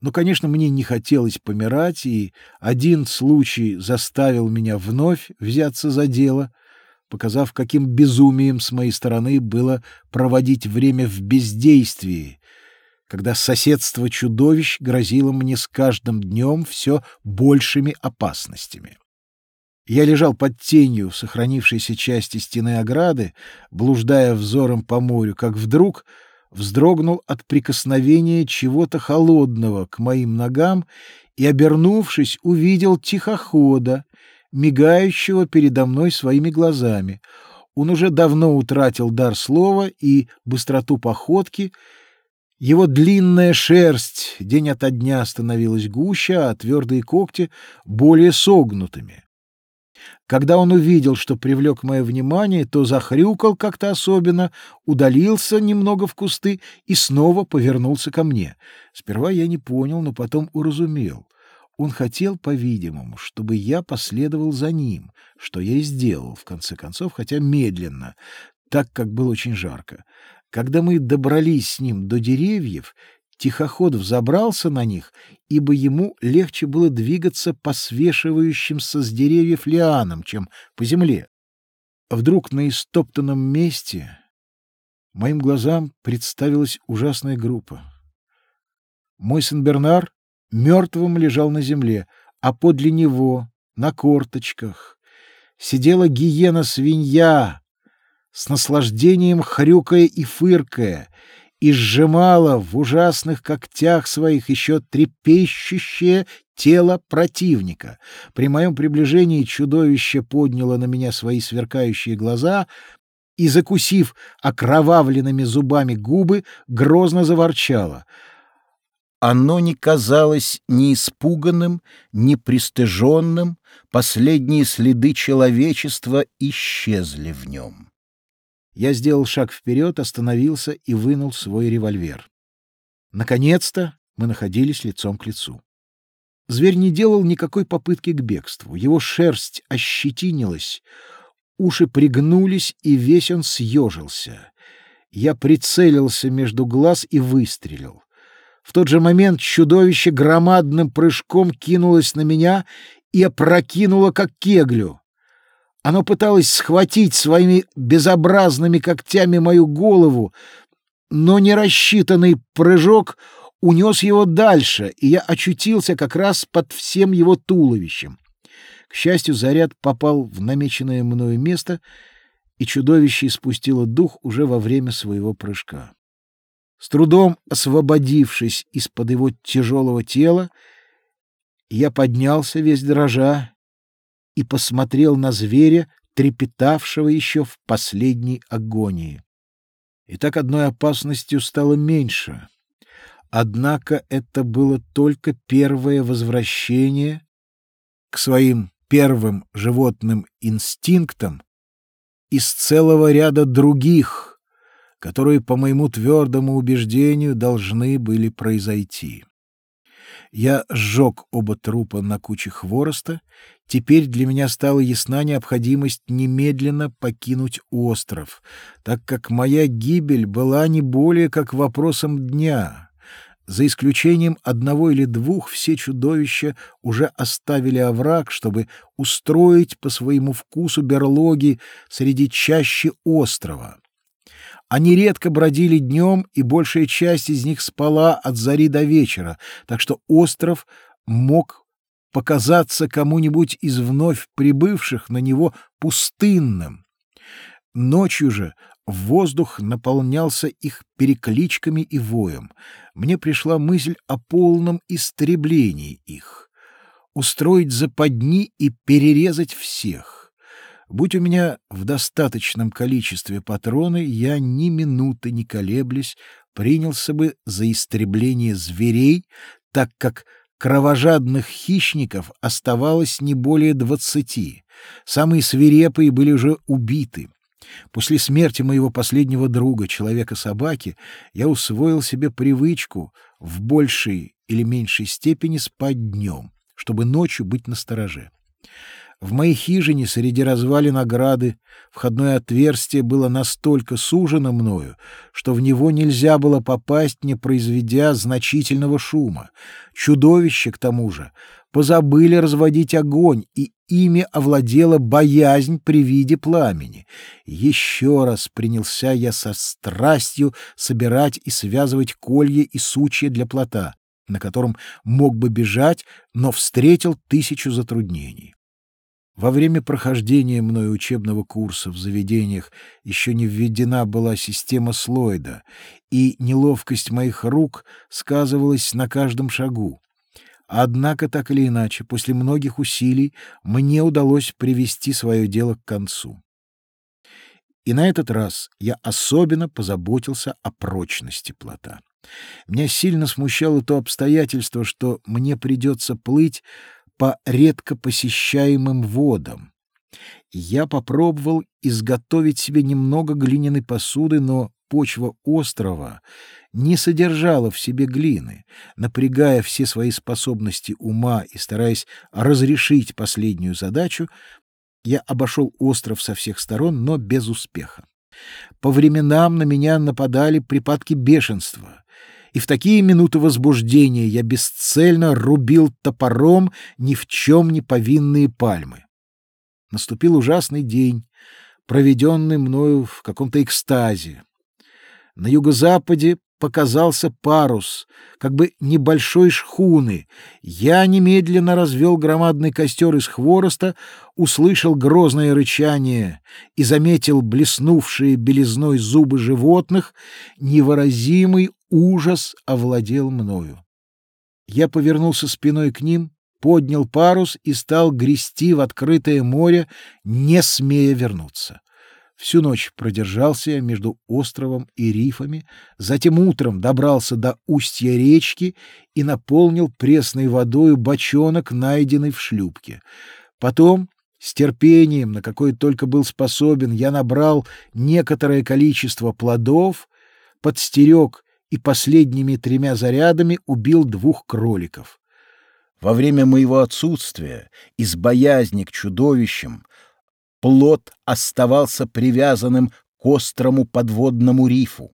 Но, конечно, мне не хотелось помирать, и один случай заставил меня вновь взяться за дело, показав, каким безумием с моей стороны было проводить время в бездействии, когда соседство чудовищ грозило мне с каждым днем все большими опасностями. Я лежал под тенью сохранившейся части стены ограды, блуждая взором по морю, как вдруг вздрогнул от прикосновения чего-то холодного к моим ногам и, обернувшись, увидел тихохода, мигающего передо мной своими глазами. Он уже давно утратил дар слова и быстроту походки. Его длинная шерсть день ото дня становилась гуще, а твердые когти более согнутыми. Когда он увидел, что привлек мое внимание, то захрюкал как-то особенно, удалился немного в кусты и снова повернулся ко мне. Сперва я не понял, но потом уразумел. Он хотел, по-видимому, чтобы я последовал за ним, что я и сделал, в конце концов, хотя медленно, так как было очень жарко. Когда мы добрались с ним до деревьев, Тихоход взобрался на них, ибо ему легче было двигаться по свешивающимся с деревьев лианам, чем по земле. Вдруг на истоптанном месте моим глазам представилась ужасная группа. Мой Сен-Бернар мертвым лежал на земле, а подле него, на корточках, сидела гиена-свинья, с наслаждением хрюкая и фыркая, и сжимала в ужасных когтях своих еще трепещущее тело противника. При моем приближении чудовище подняло на меня свои сверкающие глаза и, закусив окровавленными зубами губы, грозно заворчало. Оно не казалось ни испуганным, ни пристыженным, последние следы человечества исчезли в нем. Я сделал шаг вперед, остановился и вынул свой револьвер. Наконец-то мы находились лицом к лицу. Зверь не делал никакой попытки к бегству. Его шерсть ощетинилась, уши пригнулись, и весь он съежился. Я прицелился между глаз и выстрелил. В тот же момент чудовище громадным прыжком кинулось на меня и опрокинуло, как кеглю. Оно пыталось схватить своими безобразными когтями мою голову, но нерассчитанный прыжок унес его дальше, и я очутился как раз под всем его туловищем. К счастью, заряд попал в намеченное мною место, и чудовище испустило дух уже во время своего прыжка. С трудом освободившись из-под его тяжелого тела, я поднялся весь дрожа и посмотрел на зверя, трепетавшего еще в последней агонии. И так одной опасностью стало меньше. Однако это было только первое возвращение к своим первым животным инстинктам из целого ряда других, которые, по моему твердому убеждению, должны были произойти. Я сжег оба трупа на куче хвороста. Теперь для меня стала ясна необходимость немедленно покинуть остров, так как моя гибель была не более как вопросом дня. За исключением одного или двух все чудовища уже оставили овраг, чтобы устроить по своему вкусу берлоги среди чащи острова. Они редко бродили днем, и большая часть из них спала от зари до вечера, так что остров мог показаться кому-нибудь из вновь прибывших на него пустынным. Ночью же воздух наполнялся их перекличками и воем. Мне пришла мысль о полном истреблении их, устроить западни и перерезать всех. Будь у меня в достаточном количестве патроны, я ни минуты не колеблясь принялся бы за истребление зверей, так как кровожадных хищников оставалось не более двадцати. Самые свирепые были уже убиты. После смерти моего последнего друга, человека-собаки, я усвоил себе привычку в большей или меньшей степени спать днем, чтобы ночью быть настороже. В моей хижине среди развалин ограды входное отверстие было настолько сужено мною, что в него нельзя было попасть, не произведя значительного шума. Чудовище, к тому же, позабыли разводить огонь, и ими овладела боязнь при виде пламени. Еще раз принялся я со страстью собирать и связывать колья и сучья для плота, на котором мог бы бежать, но встретил тысячу затруднений. Во время прохождения мною учебного курса в заведениях еще не введена была система Слойда, и неловкость моих рук сказывалась на каждом шагу. Однако, так или иначе, после многих усилий мне удалось привести свое дело к концу. И на этот раз я особенно позаботился о прочности плота. Меня сильно смущало то обстоятельство, что мне придется плыть по редко посещаемым водам. Я попробовал изготовить себе немного глиняной посуды, но почва острова не содержала в себе глины. Напрягая все свои способности ума и стараясь разрешить последнюю задачу, я обошел остров со всех сторон, но без успеха. По временам на меня нападали припадки бешенства и в такие минуты возбуждения я бесцельно рубил топором ни в чем не повинные пальмы. Наступил ужасный день, проведенный мною в каком-то экстазе. На юго-западе показался парус, как бы небольшой шхуны. Я немедленно развел громадный костер из хвороста, услышал грозное рычание и заметил блеснувшие белизной зубы животных. Невыразимый ужас овладел мною. Я повернулся спиной к ним, поднял парус и стал грести в открытое море, не смея вернуться. Всю ночь продержался я между островом и рифами, затем утром добрался до устья речки и наполнил пресной водой бочонок, найденный в шлюпке. Потом, с терпением, на какое только был способен, я набрал некоторое количество плодов, подстерег и последними тремя зарядами убил двух кроликов. Во время моего отсутствия из боязни к чудовищам плод оставался привязанным к острому подводному рифу.